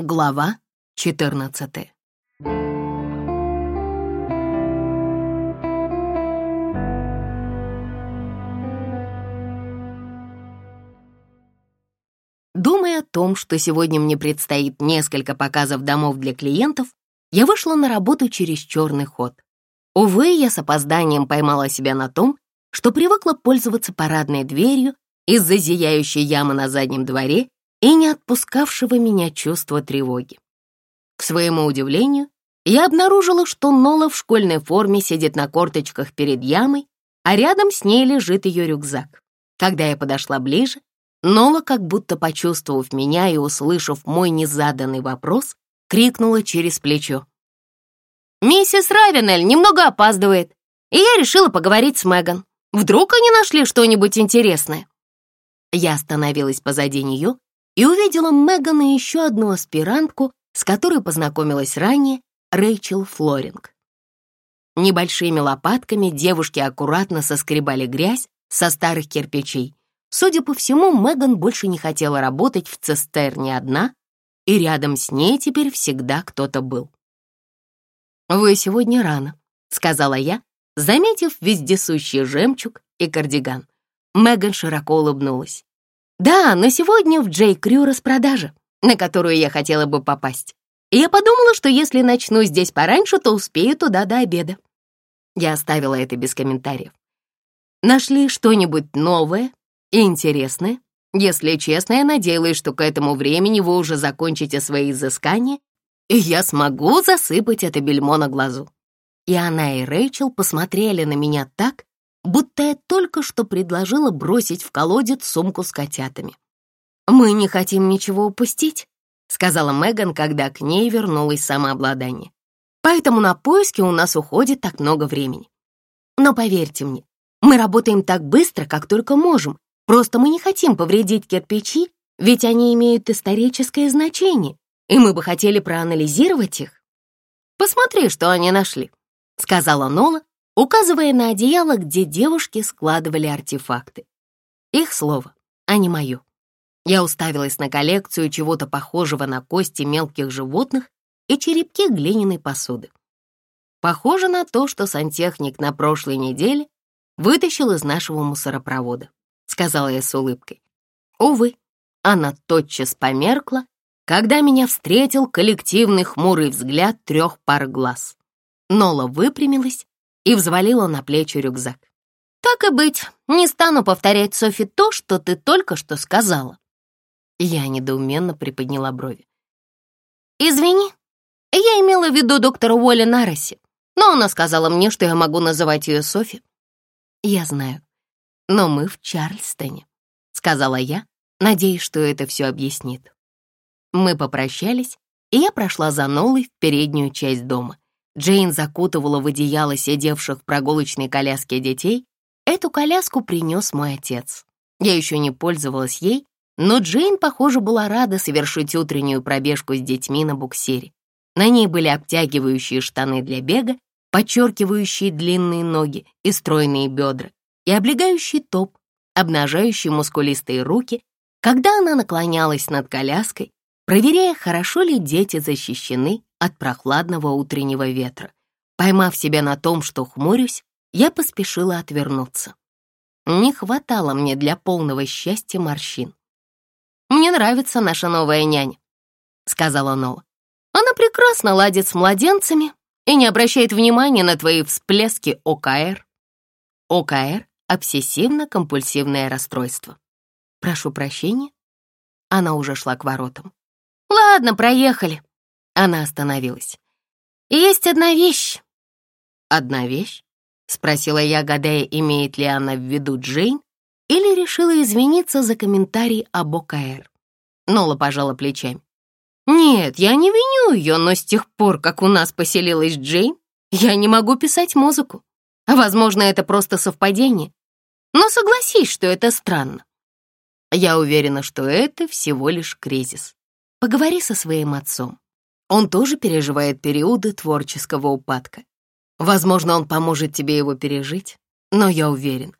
Глава 14 Думая о том, что сегодня мне предстоит несколько показов домов для клиентов, я вышла на работу через черный ход. Увы, я с опозданием поймала себя на том, что привыкла пользоваться парадной дверью из-за зияющей ямы на заднем дворе и не отпускавшего меня чувства тревоги. К своему удивлению, я обнаружила, что Нола в школьной форме сидит на корточках перед ямой, а рядом с ней лежит ее рюкзак. Когда я подошла ближе, Нола, как будто почувствовав меня и услышав мой незаданный вопрос, крикнула через плечо. «Миссис Равенель немного опаздывает, и я решила поговорить с Меган. Вдруг они нашли что-нибудь интересное?» Я остановилась позади нее и увидела Меган и еще одну аспирантку, с которой познакомилась ранее, Рэйчел Флоринг. Небольшими лопатками девушки аккуратно соскребали грязь со старых кирпичей. Судя по всему, Меган больше не хотела работать в цистерне одна, и рядом с ней теперь всегда кто-то был. «Вы сегодня рано», — сказала я, заметив вездесущий жемчуг и кардиган. Меган широко улыбнулась. «Да, но сегодня в Джей Крю распродажа, на которую я хотела бы попасть. И я подумала, что если начну здесь пораньше, то успею туда до обеда». Я оставила это без комментариев. «Нашли что-нибудь новое и интересное?» Если честно, я надеялась, что к этому времени вы уже закончите свои изыскания, и я смогу засыпать это бельмо на глазу. И она и Рэйчел посмотрели на меня так, будто я только что предложила бросить в колодец сумку с котятами. «Мы не хотим ничего упустить», — сказала Меган, когда к ней вернулось самообладание. «Поэтому на поиски у нас уходит так много времени. Но поверьте мне, мы работаем так быстро, как только можем, Просто мы не хотим повредить кирпичи, ведь они имеют историческое значение, и мы бы хотели проанализировать их. Посмотри, что они нашли, сказала Нола, указывая на одеяло, где девушки складывали артефакты. Их слово, а не мое. Я уставилась на коллекцию чего-то похожего на кости мелких животных и черепки глиняной посуды. Похоже на то, что сантехник на прошлой неделе вытащил из нашего мусоропровода сказала я с улыбкой. Увы, она тотчас померкла, когда меня встретил коллективный хмурый взгляд трех пар глаз. Нола выпрямилась и взвалила на плечи рюкзак. «Так и быть, не стану повторять Софи то, что ты только что сказала». Я недоуменно приподняла брови. «Извини, я имела в виду доктора Уолли Нароси, но она сказала мне, что я могу называть ее Софи». «Я знаю но мы в Чарльстоне», — сказала я, надеясь, что это все объяснит. Мы попрощались, и я прошла за Нолой в переднюю часть дома. Джейн закутывала в одеяло сидевших в прогулочной коляске детей. Эту коляску принес мой отец. Я еще не пользовалась ей, но Джейн, похоже, была рада совершить утреннюю пробежку с детьми на буксире. На ней были обтягивающие штаны для бега, подчеркивающие длинные ноги и стройные бедра, и облегающий топ, обнажающий мускулистые руки, когда она наклонялась над коляской, проверяя, хорошо ли дети защищены от прохладного утреннего ветра. Поймав себя на том, что хмурюсь, я поспешила отвернуться. Не хватало мне для полного счастья морщин. «Мне нравится наша новая няня», — сказала Нола. «Она прекрасно ладит с младенцами и не обращает внимания на твои всплески ОКР». ОКР обсессивно-компульсивное расстройство. Прошу прощения. Она уже шла к воротам. Ладно, проехали. Она остановилась. Есть одна вещь. Одна вещь? Спросила я, гадая, имеет ли она в виду Джейн, или решила извиниться за комментарий об ОКР. Нола пожала плечами. «Нет, я не виню ее, но с тех пор, как у нас поселилась Джейн, я не могу писать музыку. Возможно, это просто совпадение, но согласись, что это странно. Я уверена, что это всего лишь кризис. Поговори со своим отцом. Он тоже переживает периоды творческого упадка. Возможно, он поможет тебе его пережить, но я уверен,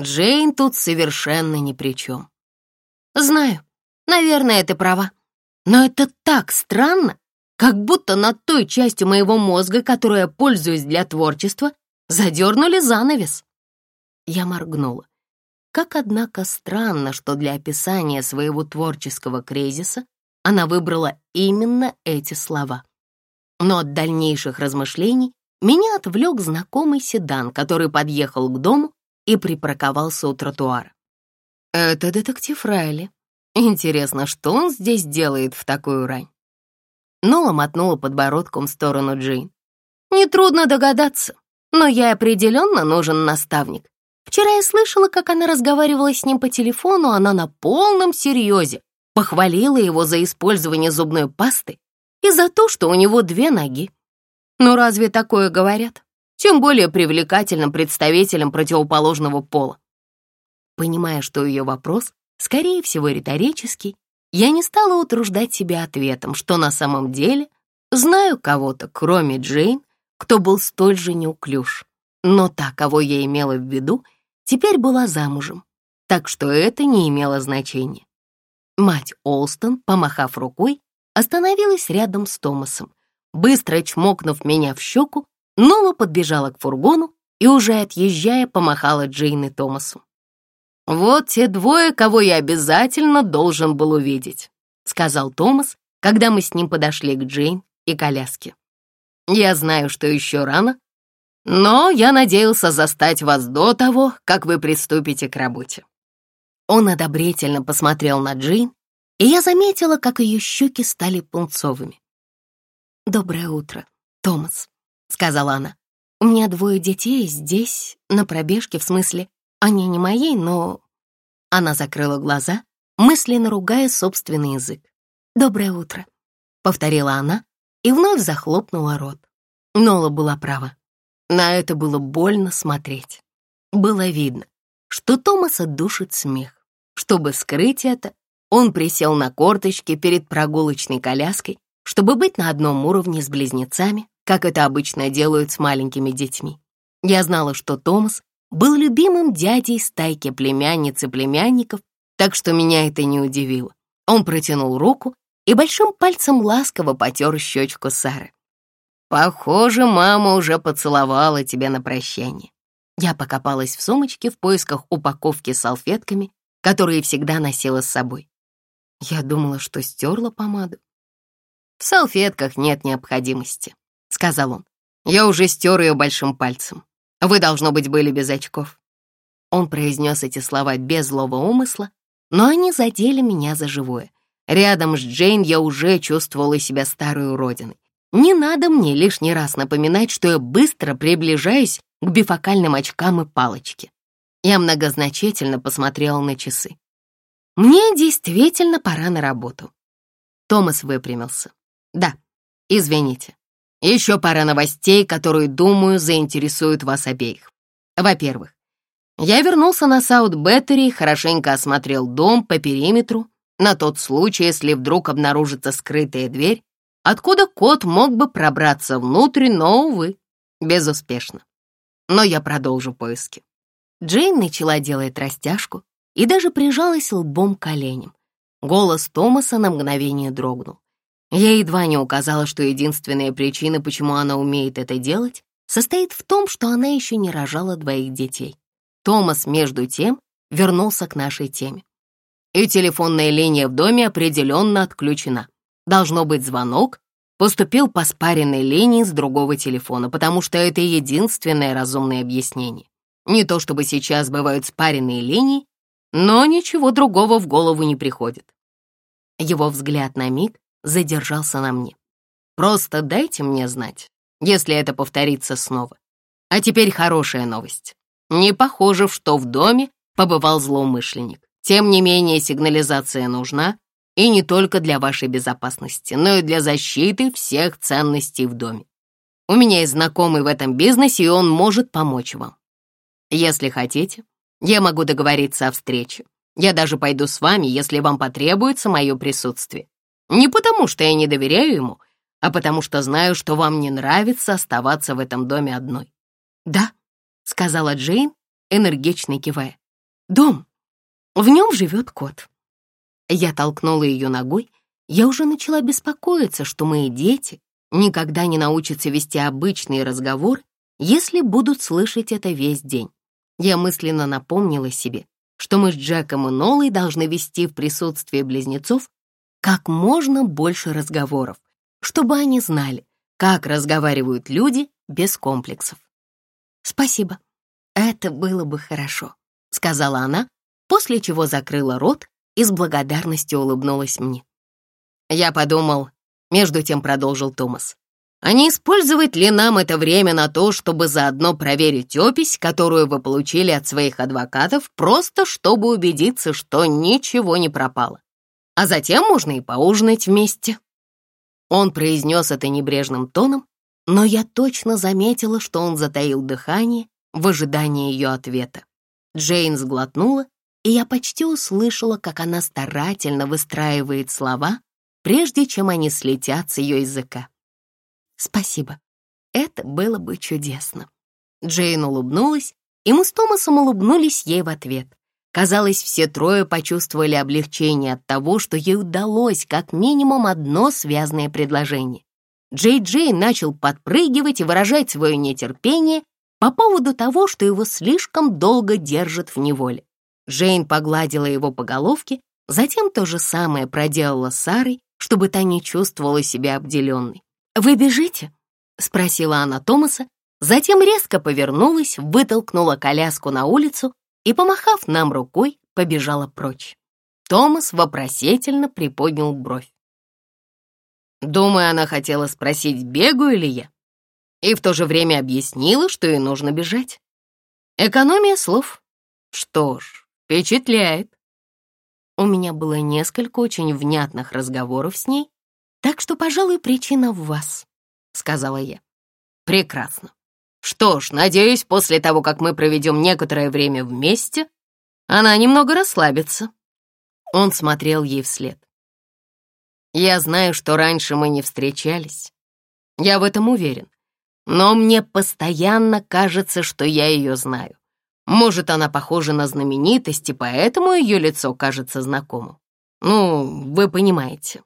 Джейн тут совершенно ни при чем. Знаю, наверное, ты права. Но это так странно, как будто над той частью моего мозга, которой я пользуюсь для творчества, задернули занавес. Я моргнула. Как, однако, странно, что для описания своего творческого кризиса она выбрала именно эти слова. Но от дальнейших размышлений меня отвлек знакомый седан, который подъехал к дому и припарковался у тротуара. «Это детектив Райли. Интересно, что он здесь делает в такую рань?» Нола мотнула подбородком в сторону Джейн. «Нетрудно догадаться, но я определенно нужен наставник. Вчера я слышала, как она разговаривала с ним по телефону, она на полном серьезе похвалила его за использование зубной пасты и за то, что у него две ноги. Ну разве такое говорят? Тем более привлекательным представителям противоположного пола. Понимая, что ее вопрос, скорее всего, риторический, я не стала утруждать себя ответом, что на самом деле знаю кого-то, кроме Джейн, кто был столь же неуклюж. Но та, кого я имела в виду, теперь была замужем, так что это не имело значения. Мать Олстон, помахав рукой, остановилась рядом с Томасом, Быстро чмокнув меня в щеку, Нола подбежала к фургону и, уже отъезжая, помахала Джейн и Томасу. «Вот те двое, кого я обязательно должен был увидеть», сказал Томас, когда мы с ним подошли к Джейн и коляске. «Я знаю, что еще рано, но я надеялся застать вас до того, как вы приступите к работе». Он одобрительно посмотрел на Джейн, и я заметила, как ее щеки стали пунцовыми. «Доброе утро, Томас», — сказала она. «У меня двое детей здесь, на пробежке, в смысле, они не мои, но...» Она закрыла глаза, мысленно ругая собственный язык. «Доброе утро», — повторила она и вновь захлопнула рот. Нола была права. На это было больно смотреть. Было видно, что Томаса душит смех. Чтобы скрыть это, он присел на корточки перед прогулочной коляской чтобы быть на одном уровне с близнецами, как это обычно делают с маленькими детьми. Я знала, что Томас был любимым дядей стайки племянниц и племянников, так что меня это не удивило. Он протянул руку и большим пальцем ласково потер щечку Сары. «Похоже, мама уже поцеловала тебя на прощание». Я покопалась в сумочке в поисках упаковки с салфетками, которые всегда носила с собой. Я думала, что стерла помаду. «В салфетках нет необходимости», — сказал он. «Я уже стер ее большим пальцем. Вы, должно быть, были без очков». Он произнес эти слова без злого умысла, но они задели меня за живое. Рядом с Джейн я уже чувствовала себя старой уродиной. Не надо мне лишний раз напоминать, что я быстро приближаюсь к бифокальным очкам и палочке. Я многозначительно посмотрела на часы. Мне действительно пора на работу. Томас выпрямился. Да, извините. Еще пара новостей, которые, думаю, заинтересуют вас обеих. Во-первых, я вернулся на Саут-Беттери и хорошенько осмотрел дом по периметру на тот случай, если вдруг обнаружится скрытая дверь, откуда кот мог бы пробраться внутрь, но, увы, безуспешно. Но я продолжу поиски. Джейн начала делать растяжку и даже прижалась лбом к коленям. Голос Томаса на мгновение дрогнул. Я едва не указала, что единственная причина, почему она умеет это делать, состоит в том, что она еще не рожала двоих детей. Томас, между тем, вернулся к нашей теме. И телефонная линия в доме определенно отключена. Должно быть звонок, поступил по спаренной линии с другого телефона, потому что это единственное разумное объяснение. Не то чтобы сейчас бывают спаренные линии, но ничего другого в голову не приходит. Его взгляд на миг задержался на мне. Просто дайте мне знать, если это повторится снова. А теперь хорошая новость. Не похоже, что в доме побывал злоумышленник. Тем не менее, сигнализация нужна, и не только для вашей безопасности, но и для защиты всех ценностей в доме. У меня есть знакомый в этом бизнесе, и он может помочь вам. Если хотите, я могу договориться о встрече. Я даже пойду с вами, если вам потребуется мое присутствие. Не потому, что я не доверяю ему, а потому что знаю, что вам не нравится оставаться в этом доме одной. «Да», — сказала Джейн, энергично кивая. «Дом. В нем живет кот». Я толкнула ее ногой, Я уже начала беспокоиться, что мои дети никогда не научатся вести обычный разговор, если будут слышать это весь день. Я мысленно напомнила себе, что мы с Джеком и Нолой должны вести в присутствии близнецов как можно больше разговоров, чтобы они знали, как разговаривают люди без комплексов. «Спасибо, это было бы хорошо», — сказала она, после чего закрыла рот и с благодарностью улыбнулась мне. Я подумал, между тем продолжил Томас, а не использовать ли нам это время на то, чтобы заодно проверить опись, которую вы получили от своих адвокатов, просто чтобы убедиться, что ничего не пропало. А затем можно и поужинать вместе. Он произнес это небрежным тоном, но я точно заметила, что он затаил дыхание в ожидании ее ответа. Джейн сглотнула, и я почти услышала, как она старательно выстраивает слова, прежде чем они слетят с ее языка. «Спасибо. Это было бы чудесно». Джейн улыбнулась, и мы с Томасом улыбнулись ей в ответ. Казалось, все трое почувствовали облегчение от того, что ей удалось как минимум одно связанное предложение. Джей-Джей начал подпрыгивать и выражать свое нетерпение по поводу того, что его слишком долго держат в неволе. Джейн погладила его по головке, затем то же самое проделала с Сарой, чтобы та не чувствовала себя обделенной. «Вы бежите?» — спросила она Томаса, затем резко повернулась, вытолкнула коляску на улицу и, помахав нам рукой, побежала прочь. Томас вопросительно приподнял бровь. Думаю, она хотела спросить, бегаю ли я, и в то же время объяснила, что ей нужно бежать. Экономия слов. Что ж, впечатляет. У меня было несколько очень внятных разговоров с ней, так что, пожалуй, причина в вас, — сказала я. Прекрасно. Что ж, надеюсь, после того, как мы проведем некоторое время вместе, она немного расслабится. Он смотрел ей вслед. Я знаю, что раньше мы не встречались. Я в этом уверен. Но мне постоянно кажется, что я ее знаю. Может, она похожа на знаменитость, и поэтому ее лицо кажется знакомым. Ну, вы понимаете.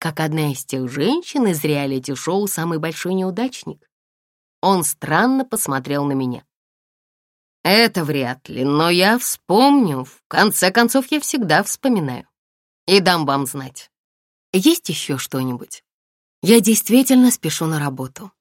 Как одна из тех женщин из реалити-шоу «Самый большой неудачник». Он странно посмотрел на меня. Это вряд ли, но я вспомню. В конце концов, я всегда вспоминаю. И дам вам знать. Есть еще что-нибудь? Я действительно спешу на работу.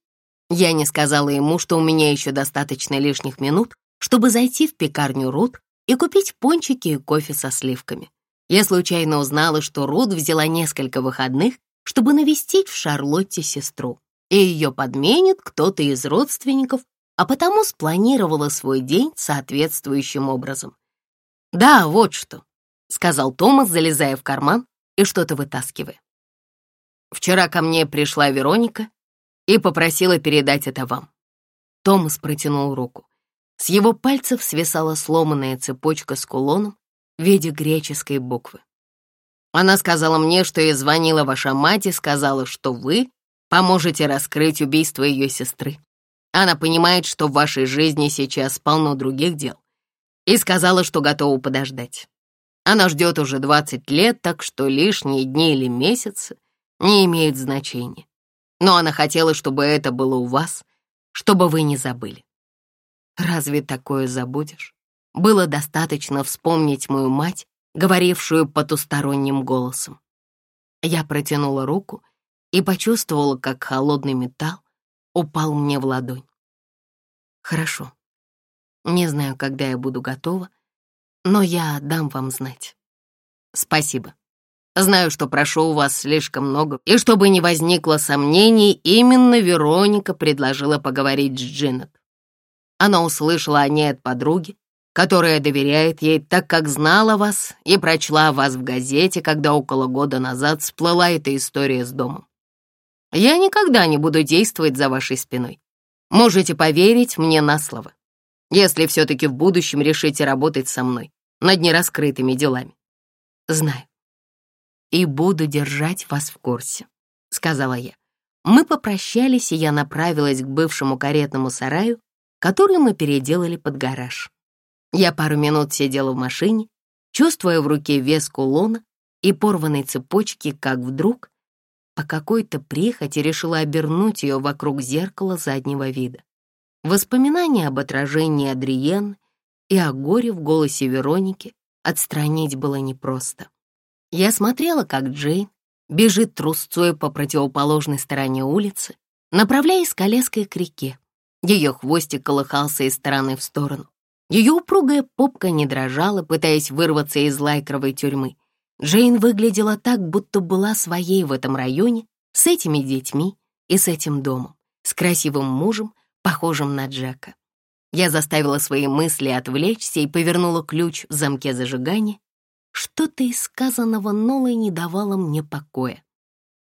Я не сказала ему, что у меня еще достаточно лишних минут, чтобы зайти в пекарню Рут и купить пончики и кофе со сливками. Я случайно узнала, что Рут взяла несколько выходных, чтобы навестить в Шарлотте сестру, и ее подменит кто-то из родственников, а потому спланировала свой день соответствующим образом. «Да, вот что», — сказал Томас, залезая в карман и что-то вытаскивая. Вчера ко мне пришла Вероника и попросила передать это вам. Томас протянул руку. С его пальцев свисала сломанная цепочка с кулоном в виде греческой буквы. Она сказала мне, что ей звонила ваша мать и сказала, что вы поможете раскрыть убийство ее сестры. Она понимает, что в вашей жизни сейчас полно других дел, и сказала, что готова подождать. Она ждет уже 20 лет, так что лишние дни или месяцы не имеют значения. Но она хотела, чтобы это было у вас, чтобы вы не забыли. Разве такое забудешь? Было достаточно вспомнить мою мать, говорившую потусторонним голосом. Я протянула руку и почувствовала, как холодный металл упал мне в ладонь. Хорошо. Не знаю, когда я буду готова, но я дам вам знать. Спасибо. Знаю, что прошу у вас слишком много, и чтобы не возникло сомнений, именно Вероника предложила поговорить с Джинет. Она услышала о ней от подруги, которая доверяет ей, так как знала вас и прочла вас в газете, когда около года назад всплыла эта история с домом. Я никогда не буду действовать за вашей спиной. Можете поверить мне на слово если все-таки в будущем решите работать со мной над нераскрытыми делами. Знаю. И буду держать вас в курсе, сказала я. Мы попрощались, и я направилась к бывшему каретному сараю, который мы переделали под гараж. Я пару минут сидела в машине, чувствуя в руке вес кулона, и порванной цепочки, как вдруг по какой-то прихоти решила обернуть ее вокруг зеркала заднего вида. Воспоминания об отражении Адриен и о горе в голосе Вероники отстранить было непросто. Я смотрела, как Джейн бежит трусцой по противоположной стороне улицы, направляясь коляской к реке. Ее хвостик колыхался из стороны в сторону. Ее упругая попка не дрожала, пытаясь вырваться из лайкровой тюрьмы. Джейн выглядела так, будто была своей в этом районе, с этими детьми и с этим домом, с красивым мужем, похожим на Джека. Я заставила свои мысли отвлечься и повернула ключ в замке зажигания. Что-то из сказанного Нолой не давало мне покоя.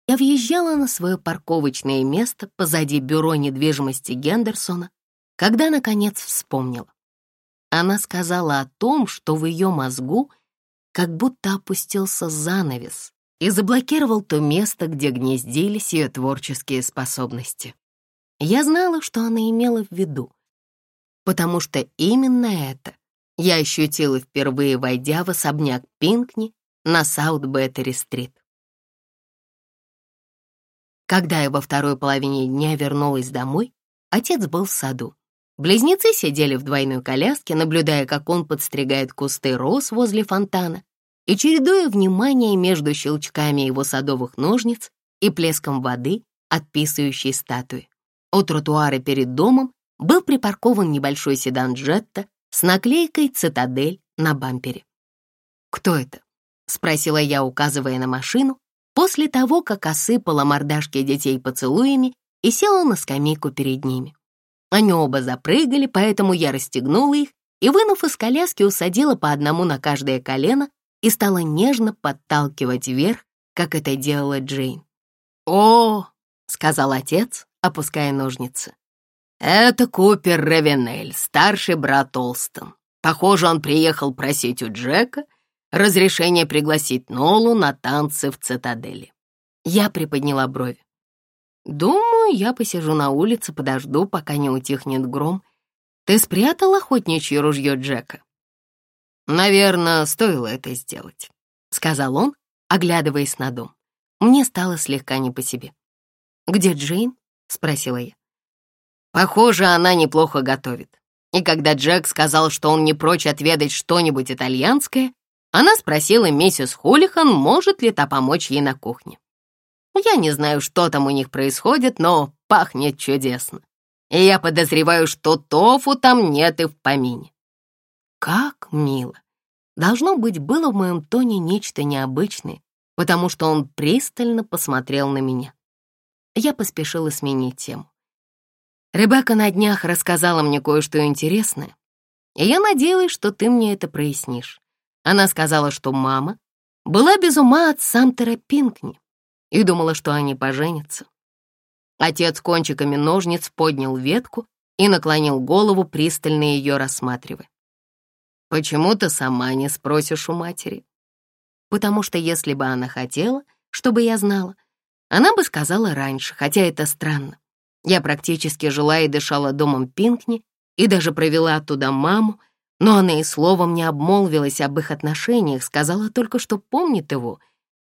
Я въезжала на свое парковочное место позади бюро недвижимости Гендерсона, когда, наконец, вспомнила. Она сказала о том, что в ее мозгу как будто опустился занавес и заблокировал то место, где гнездились ее творческие способности. Я знала, что она имела в виду, потому что именно это я ощутила впервые, войдя в особняк Пинкни на Саут-Беттери-стрит. Когда я во второй половине дня вернулась домой, отец был в саду. Близнецы сидели в двойной коляске, наблюдая, как он подстригает кусты роз возле фонтана и чередуя внимание между щелчками его садовых ножниц и плеском воды от писающей статуи. У тротуара перед домом был припаркован небольшой седан Джетта с наклейкой «Цитадель» на бампере. «Кто это?» — спросила я, указывая на машину, после того, как осыпала мордашки детей поцелуями и села на скамейку перед ними. Они оба запрыгали, поэтому я расстегнула их и, вынув из коляски, усадила по одному на каждое колено и стала нежно подталкивать вверх, как это делала Джейн. «О!» — сказал отец, опуская ножницы. «Это Купер Равенель, старший брат Олстон. Похоже, он приехал просить у Джека разрешение пригласить Нолу на танцы в цитадели». Я приподняла брови. «Думаю, я посижу на улице, подожду, пока не утихнет гром. Ты спрятал охотничье ружье Джека?» «Наверное, стоило это сделать», — сказал он, оглядываясь на дом. Мне стало слегка не по себе. «Где Джейн?» — спросила я. «Похоже, она неплохо готовит. И когда Джек сказал, что он не прочь отведать что-нибудь итальянское, она спросила миссис Хулихан, может ли та помочь ей на кухне. Я не знаю, что там у них происходит, но пахнет чудесно. И я подозреваю, что тофу там нет и в помине. Как мило. Должно быть, было в моем тоне нечто необычное, потому что он пристально посмотрел на меня. Я поспешила сменить тему. Ребекка на днях рассказала мне кое-что интересное, и я надеялась, что ты мне это прояснишь. Она сказала, что мама была без ума от Самтера Пинкни и думала, что они поженятся. Отец кончиками ножниц поднял ветку и наклонил голову, пристально ее рассматривая. «Почему ты сама не спросишь у матери?» «Потому что если бы она хотела, чтобы я знала, она бы сказала раньше, хотя это странно. Я практически жила и дышала домом Пинкни и даже провела оттуда маму, но она и словом не обмолвилась об их отношениях, сказала только, что помнит его —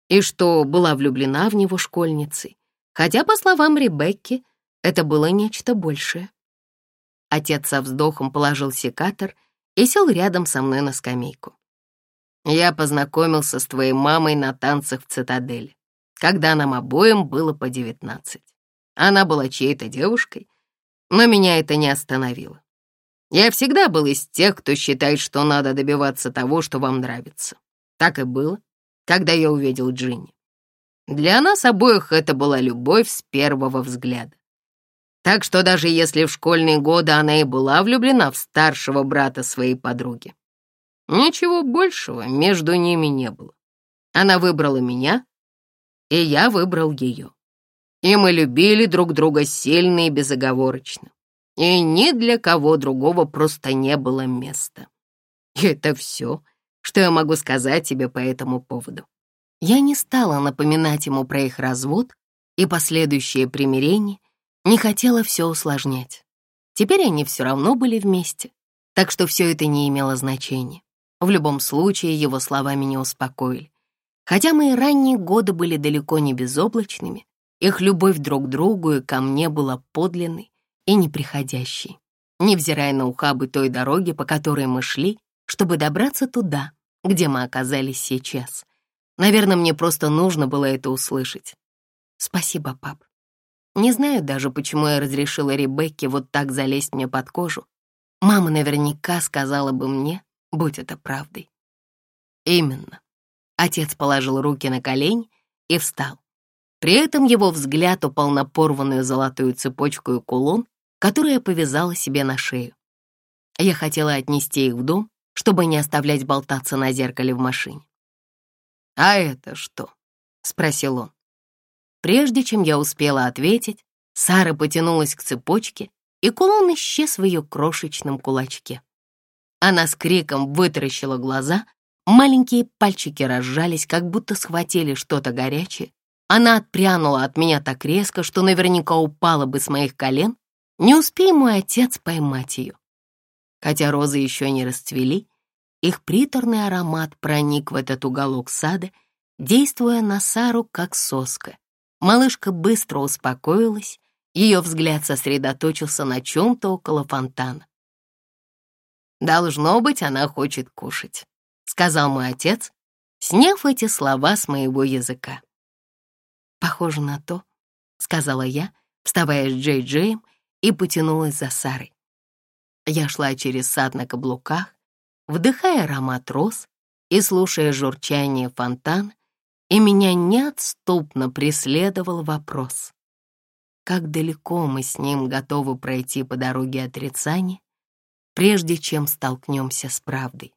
и что была влюблена в него школьницей, хотя, по словам Ребекки, это было нечто большее. Отец со вздохом положил секатор и сел рядом со мной на скамейку. Я познакомился с твоей мамой на танцах в цитадели, когда нам обоим было по девятнадцать. Она была чьей-то девушкой, но меня это не остановило. Я всегда был из тех, кто считает, что надо добиваться того, что вам нравится. Так и было когда я увидел Джинни. Для нас обоих это была любовь с первого взгляда. Так что даже если в школьные годы она и была влюблена в старшего брата своей подруги, ничего большего между ними не было. Она выбрала меня, и я выбрал ее. И мы любили друг друга сильно и безоговорочно. И ни для кого другого просто не было места. И это все, что я могу сказать тебе по этому поводу. Я не стала напоминать ему про их развод и последующее примирение, не хотела все усложнять. Теперь они все равно были вместе, так что все это не имело значения. В любом случае его слова меня успокоили. Хотя мои ранние годы были далеко не безоблачными, их любовь друг к другу и ко мне была подлинной и неприходящей, невзирая на ухабы той дороги, по которой мы шли, чтобы добраться туда, где мы оказались сейчас. Наверное, мне просто нужно было это услышать. Спасибо, пап. Не знаю даже, почему я разрешила Ребекке вот так залезть мне под кожу. Мама наверняка сказала бы мне, будь это правдой. Именно. Отец положил руки на колени и встал. При этом его взгляд упал на порванную золотую цепочку и кулон, которую я повязала себе на шею. Я хотела отнести их в дом, чтобы не оставлять болтаться на зеркале в машине. «А это что?» — спросил он. Прежде чем я успела ответить, Сара потянулась к цепочке, и кулон исчез в ее крошечном кулачке. Она с криком вытаращила глаза, маленькие пальчики разжались, как будто схватили что-то горячее. Она отпрянула от меня так резко, что наверняка упала бы с моих колен, не успей мой отец поймать ее. Хотя розы еще не расцвели, их приторный аромат проник в этот уголок сада, действуя на Сару как соска. Малышка быстро успокоилась, ее взгляд сосредоточился на чем-то около фонтана. «Должно быть, она хочет кушать», — сказал мой отец, сняв эти слова с моего языка. «Похоже на то», — сказала я, вставая с Джей Джеем и потянулась за Сарой. Я шла через сад на каблуках, вдыхая аромат роз и слушая журчание фонтана, и меня неотступно преследовал вопрос. Как далеко мы с ним готовы пройти по дороге отрицания, прежде чем столкнемся с правдой?